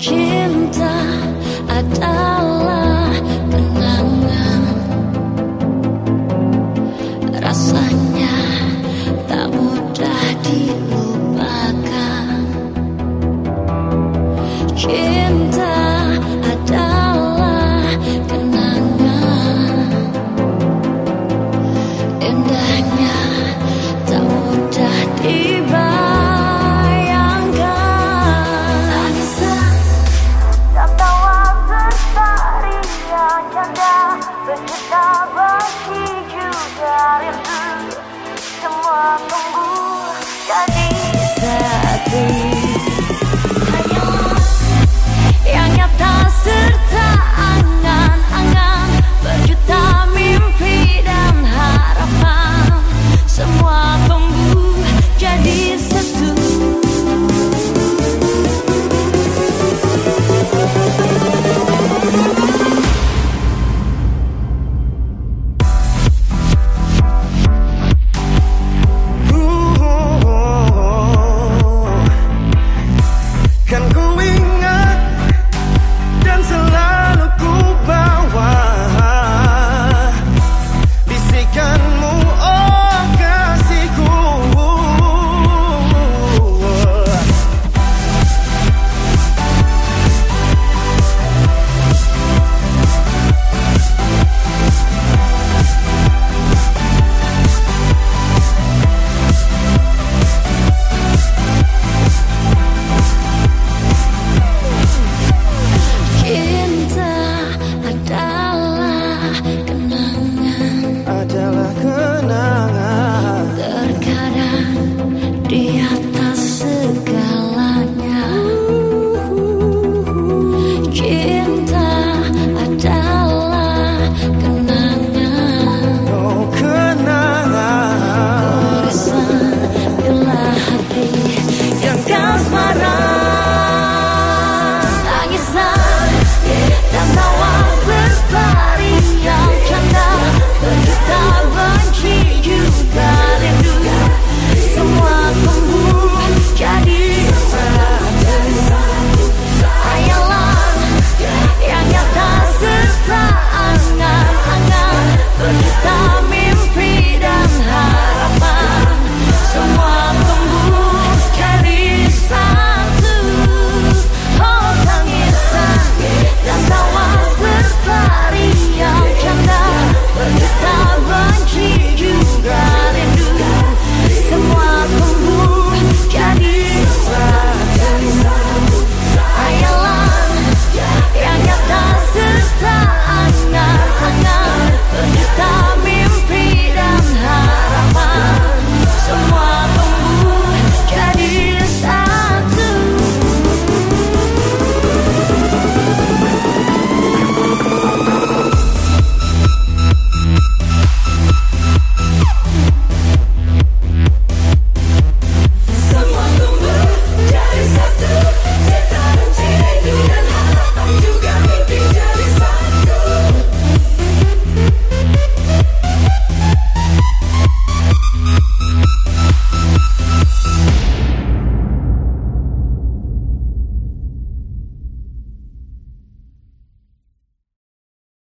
Kim da